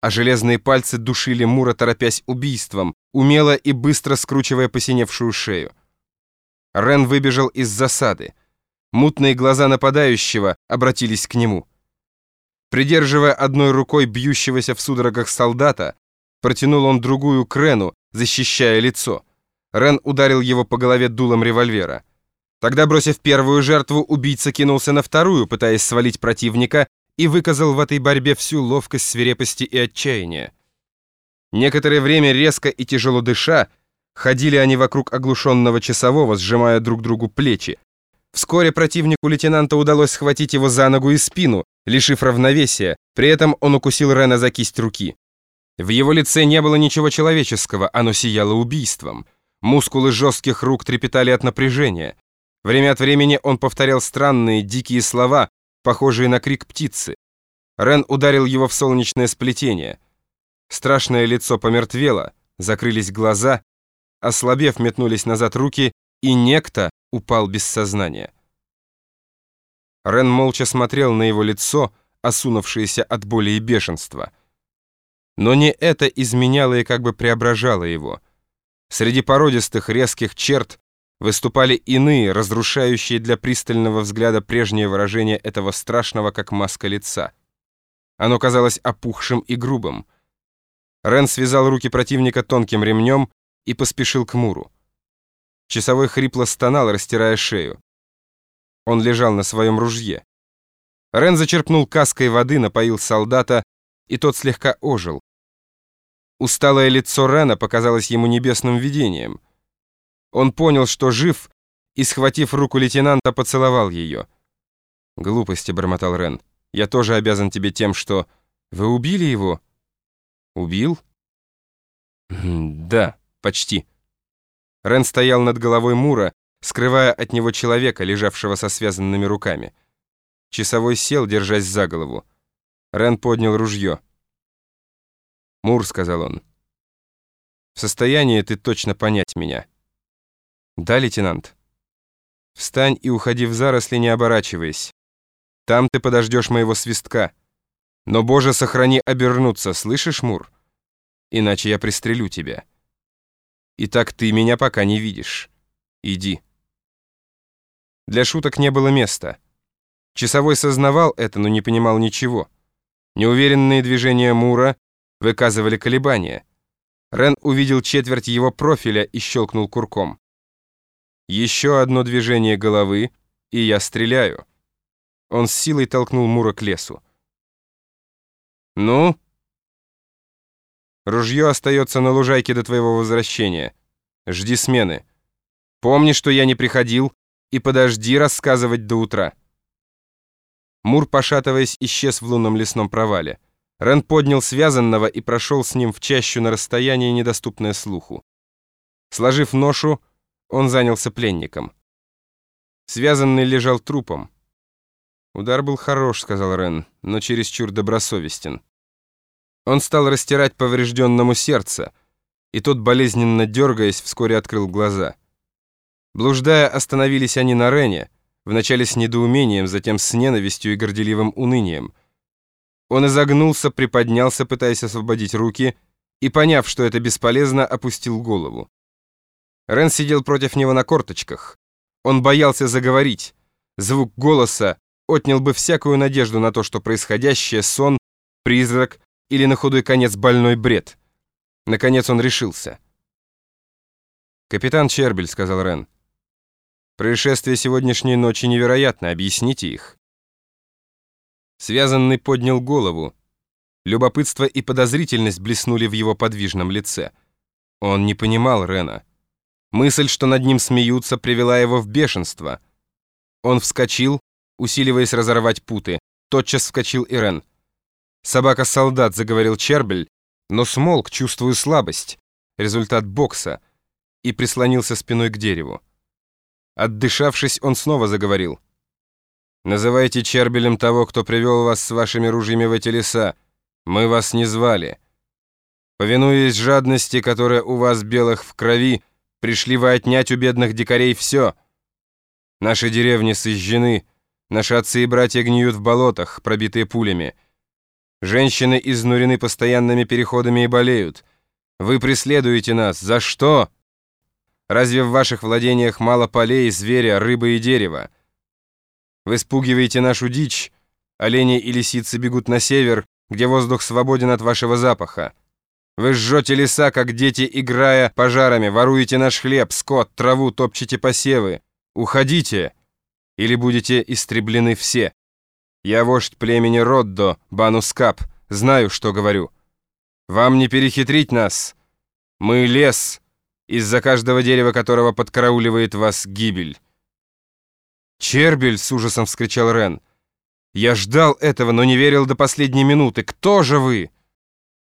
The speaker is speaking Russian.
а железные пальцы душили Мура, торопясь убийством, умело и быстро скручивая посиневшую шею. Рен выбежал из засады. Мутные глаза нападающего обратились к нему. Придерживая одной рукой бьющегося в судорогах солдата, протянул он другую к Рену, защищая лицо. Рен ударил его по голове дулом револьвера. Тогда, бросив первую жертву, убийца кинулся на вторую, пытаясь свалить противника, и выказал в этой борьбе всю ловкость свирепости и отчаяния. Некоторое время резко и тяжело дыша, ходили они вокруг оглушенного часового, сжимая друг другу плечи. Вскоре противнику лейтенанта удалось схватить его за ногу и спину, лишив равновесия, при этом он укусил Рена за кисть руки. В его лице не было ничего человеческого, оно сияло убийством. Мускулы жестких рук трепетали от напряжения. Время от времени он повторял странные, дикие слова, похожие на крик птицы. Рен ударил его в солнечное сплетение. Страшное лицо помертвело, закрылись глаза, ослабев, метнулись назад руки, и некто упал без сознания. Рен молча смотрел на его лицо, осунувшееся от боли и бешенства. Но не это изменяло и как бы преображало его. Среди породистых резких черт выступали иные, разрушающие для пристального взгляда прежнее выражение этого страшного, как маска лица. Оно казалось опухшим и грубым. Рен связал руки противника тонким ремнем и поспешил к Муру. Часовой хрипло стонал, растирая шею. Он лежал на своем ружье. Рен зачерпнул каской воды, напоил солдата, и тот слегка ожил. Усталое лицо Рена показалось ему небесным видением — он понял, что жив, и, схватив руку лейтенанта, поцеловал ее. «Глупости», — бормотал Рен. «Я тоже обязан тебе тем, что...» «Вы убили его?» «Убил?» «Да, почти». Рен стоял над головой Мура, скрывая от него человека, лежавшего со связанными руками. Часовой сел, держась за голову. Рен поднял ружье. «Мур», — сказал он, — «в состоянии ты точно понять меня». «Да, лейтенант». «Встань и уходи в заросли, не оборачиваясь. Там ты подождешь моего свистка. Но, Боже, сохрани обернуться, слышишь, Мур? Иначе я пристрелю тебя. Итак, ты меня пока не видишь. Иди». Для шуток не было места. Часовой сознавал это, но не понимал ничего. Неуверенные движения Мура выказывали колебания. Рен увидел четверть его профиля и щелкнул курком. Еще одно движение головы, и я стреляю. Он с силой толкнул Мура к лесу. «Ну?» «Ружье остается на лужайке до твоего возвращения. Жди смены. Помни, что я не приходил, и подожди рассказывать до утра». Мур, пошатываясь, исчез в лунном лесном провале. Рен поднял связанного и прошел с ним в чащу на расстояние, недоступное слуху. Сложив ношу, он занялся пленником. Связанный лежал трупом. «Удар был хорош», — сказал Рен, — «но чересчур добросовестен». Он стал растирать поврежденному сердце, и тот, болезненно дергаясь, вскоре открыл глаза. Блуждая, остановились они на Рене, вначале с недоумением, затем с ненавистью и горделивым унынием. Он изогнулся, приподнялся, пытаясь освободить руки, и, поняв, что это бесполезно, опустил голову. Рен сидел против него на корточках. Он боялся заговорить. Звук голоса отнял бы всякую надежду на то, что происходящее — сон, призрак или на худой конец больной бред. Наконец он решился. «Капитан Чербель», — сказал Рен, — «происшествие сегодняшней ночи невероятно, объясните их». Связанный поднял голову. Любопытство и подозрительность блеснули в его подвижном лице. Он не понимал Рена. Мысль, что над ним смеются, привела его в бешенство. Он вскочил, усиливаясь разорвать путы. Тотчас вскочил Ирен. «Собака-солдат», — заговорил Чербель, но смолк, чувствуя слабость, результат бокса, и прислонился спиной к дереву. Отдышавшись, он снова заговорил. «Называйте Чербелем того, кто привел вас с вашими ружьями в эти леса. Мы вас не звали. Повинуясь жадности, которая у вас белых в крови, Пришли вы отнять у бедных дикарей все. Наши деревни сожжены, наши отцы и братья гниют в болотах, пробитые пулями. Женщины изнурены постоянными переходами и болеют. Вы преследуете нас. За что? Разве в ваших владениях мало полей, зверя, рыбы и дерева? Вы спугиваете нашу дичь. Олени и лисицы бегут на север, где воздух свободен от вашего запаха. Вы жжете леса, как дети, играя пожарами, воруете наш хлеб, скот, траву, топчете посевы. Уходите, или будете истреблены все. Я вождь племени Роддо, Банускап, знаю, что говорю. Вам не перехитрить нас. Мы лес, из-за каждого дерева которого подкарауливает вас гибель. «Чербель!» — с ужасом вскричал Рен. «Я ждал этого, но не верил до последней минуты. Кто же вы?»